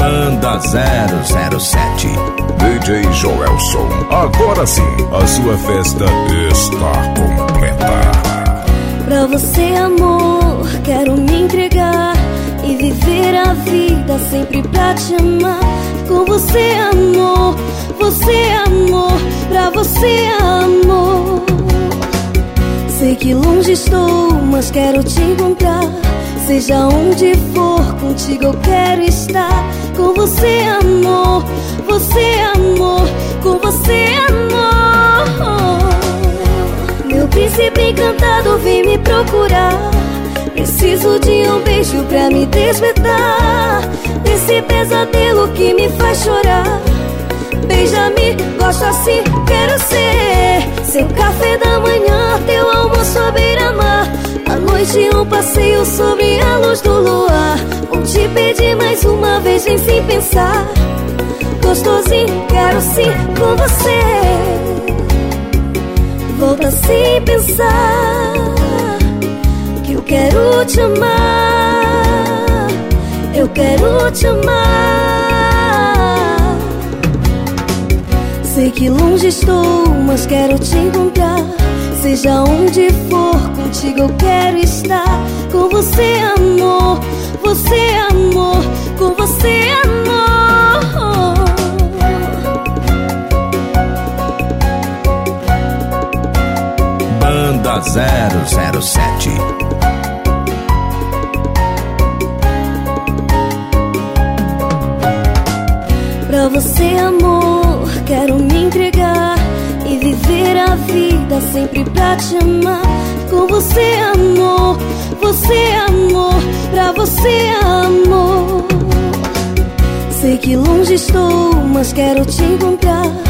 Banda 007 DJ Joelson. Agora sim, a sua festa está completa. Pra você, amor, quero me entregar e viver a vida sempre pra te amar. Com você, amor, você, amor, pra você, amor. Sei que longe estou, mas quero te encontrar. Seja onde for, contigo eu quero estar. Com você, amor, você, amor, com você, amor. Meu príncipe encantado vem me procurar. Preciso de um beijo pra me despertar. Desse pesadelo que me faz chorar. Beija-me, gosto assim, quero ser. Seu café da manhã, teu almoço à beira-mar. À noite um passeio sobre a luz do luar. Vou te pedir mais uma Sim com você Volta sem pensar eu quero te amar, eu quero te amar. Sei que longe estou, mas quero te encontrar. Seja onde for, contigo eu quero estar. Com você, amor, você, amor, Banda 007 Pra você, amor, quero me entregar e viver a vida sempre pra te amar. Com você, amor, você, amor, pra você, amor. Sei que longe estou, mas quero te encontrar.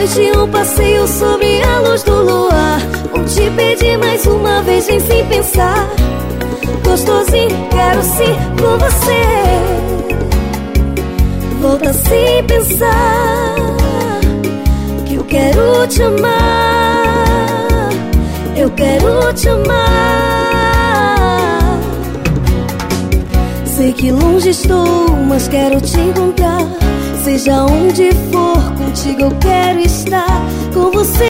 noite um passeio sobre a luz do luar Vou te pedir mais uma vez, vem sem pensar. Gostosinho, quero sim com você. Volta sem pensar Que eu quero te amar. Eu quero te amar. Sei que longe estou, mas quero te encontrar Seja onde for, contigo eu quero estar. Com você